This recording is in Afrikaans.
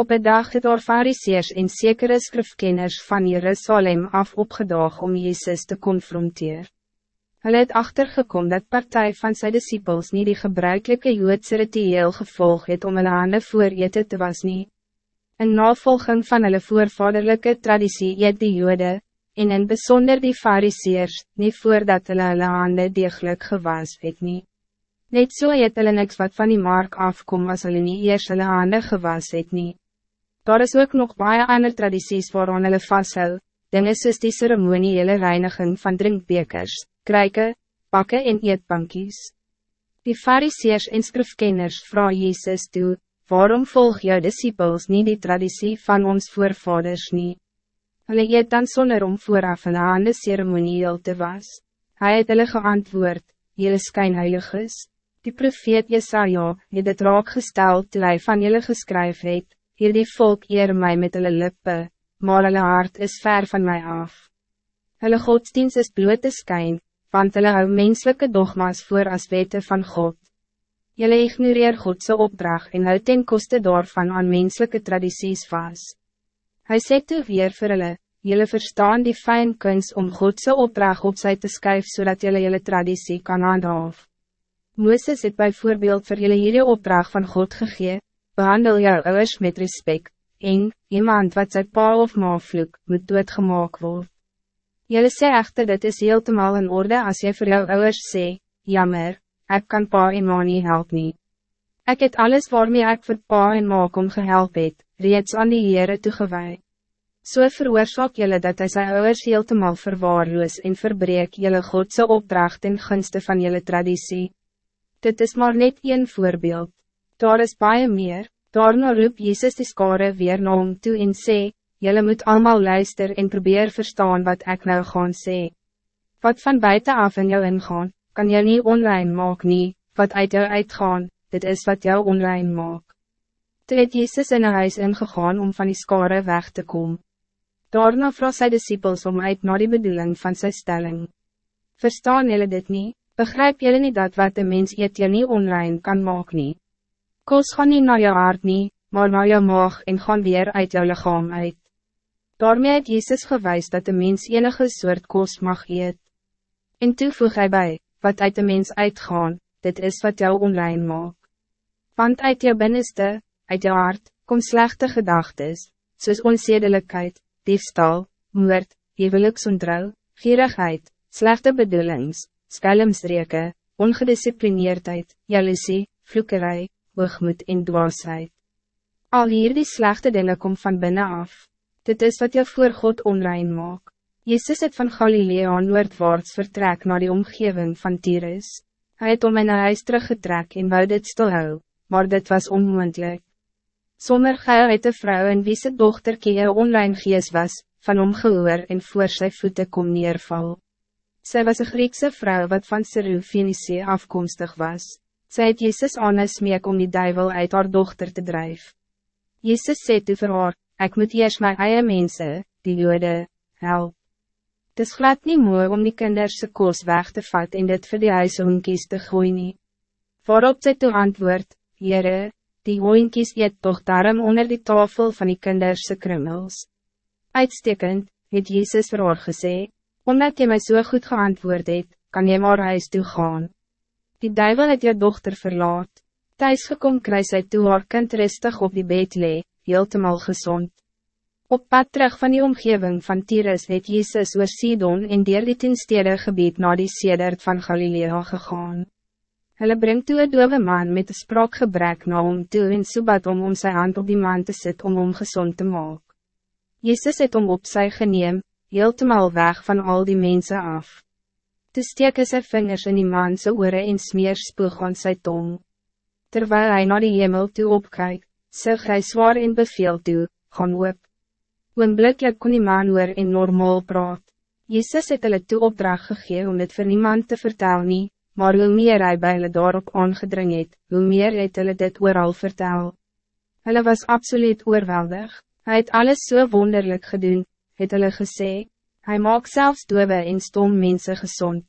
Op een dag het daar fariseers en zekere skrifkenners van Jerusalem af opgedaag om Jezus te confronteren. Hulle het achtergekom dat partij van zijn disciples niet die gebruikelijke joodse ritueel gevolg het om hulle hande voor ete te was nie. In navolging van hulle voorvaderlijke traditie eet die jode, en in bijzonder die fariseers, niet voordat hulle hulle hande degelijk gewas het nie. Net so het hulle niks wat van die mark afkom as hulle nie eers hulle hande gewas het nie. Daar is ook nog baie ander tradities waaraan hulle vasthou, dinge soos die ceremoniële reiniging van drinkbekers, kruike, pakke en eetbankies. Die fariseers en skrifkenners vraag Jezus toe, waarom volg jou disciples niet die traditie van ons voorvaders niet? Hulle eet dan sonder om vooraf een hande ceremonieel te was. Hij het hulle geantwoord, jylle skynheilig is. Die profeet Jesaja het het raak gestel toe hy van jylle geskryf het, hier die volk eer my met hulle lippe, maar hulle hart is ver van mij af. Hulle godsdienst is blote skyn, want hulle hou menselijke dogma's voor as wete van God. Jylle ignoreer Godse opdracht en hou ten koste daarvan aan menselijke tradities vast. Hij sê toe weer vir hulle, Julle verstaan die fijn kunst om Godse opdracht op sy te skryf zodat jullie jullie traditie kan aanhaaf. Moeses het bijvoorbeeld voor jullie hierdie opdracht van God gegee, behandel jou ouders met respect, en, iemand wat sy pa of ma vloek, moet doodgemaak word. Jullie sê echter dit is heeltemal in orde als jy voor jou ouders sê, jammer, ik kan pa en ma nie help nie. Ek het alles waarmee ik voor pa en ma kom gehelp het, reeds aan die Heere toegewijd. So veroorzaak jylle dat hy sy ouwers heeltemal verwaarloos en verbreek jylle Godse opdracht in gunste van jylle traditie. Dit is maar net een voorbeeld. Daar is baie meer, daarna roep Jezus die skare weer na hom toe en sê, jylle moet allemaal luister en probeer verstaan wat ik nou gaan sê. Wat van buiten af in jou ingaan, kan jy niet online maak nie, wat uit jou uitgaan, dit is wat jou online maak. Toe het Jezus in een huis ingegaan om van die skare weg te komen. Daarna vroeg sy disciples om uit na die bedoeling van zijn stelling. Verstaan jullie dit niet? Begrijp jullie niet dat wat de mens eet je niet online kan maken? Nie? Kos gaan niet naar je hart nie, maar naar je maag en gaan weer uit jouw lichaam uit. Daarmee het Jezus gewijs dat de mens enige soort kos mag eet. En toe voeg hy by, wat uit de mens uitgaan, dit is wat jou online maak. Want uit jou binnenste, uit jou hart, kom slechte gedachtes, soos onzedelijkheid, diefstal, moord, huwelijksontrouw, gierigheid, slechte bedoelings, skelmstreke, ongedisciplineerdheid, jaloezie, vloekerij, hoogmoed en dwaasheid. Al hier die slechte dingen kom van binnen af. Dit is wat je voor God onrein maak. Jezus het van Galilea noordwaarts vertrek naar die omgeving van Tyrus. Hij het om in een huis teruggetrek en wou dit stilhou, maar dit was onmogelijk. Zonder geil het de vrouw en wie se dochter kie online gees was, van hom gehoor en voor sy voete kom neerval. Zij was een Griekse vrouw wat van Serufinice afkomstig was. Zij het Jezus aangesmeek om die duivel uit haar dochter te drijven. Jezus sê toe vir haar, ek moet eers my eie mense, die jode, help. Het is glad nie mooi om die kinderse koos weg te vat en dit vir die huishonkies te gooi nie. Waarop sy toe antwoord, Heere, die hoinkies eet toch daarom onder die tafel van die kinderse krummels. Uitstekend, het Jezus vir haar gesê, omdat jy zo so goed geantwoord het, kan jy maar huis toe gaan. Die duivel het je dochter verlaat, thuis gekom kry sy toe haar kind rustig op die bed lee, heeltemal gezond. Op pad terug van die omgeving van Tyrus het Jezus oor Sidon en dier die tienstede gebied na die sedert van Galilea gegaan. Hulle brengt toe een dove man met een spraakgebrek na hom toe en soebat om om sy hand op die man te sit om hom gezond te maak. Jezus het om op sy geneem, heeltemal weg van al die mensen af. Toe steek hy sy vingers in die man sy oore en smeer spoeg aan sy tong. Terwijl hij naar die hemel toe opkyk, sig hy zwaar en beveel toe, gaan oop. Oomblikkelijk kon die man oor en normaal praat. Jezus het hulle toe opdracht gegee om dit vir niemand te vertellen. nie, maar hoe meer hij bij hulle daarop aangedring het, hoe meer het hulle dit ooral vertel. Hulle was absoluut oorweldig, hij het alles zo so wonderlijk gedaan, het hulle gesê, hij maakt zelfs dowe en stom mensen gezond.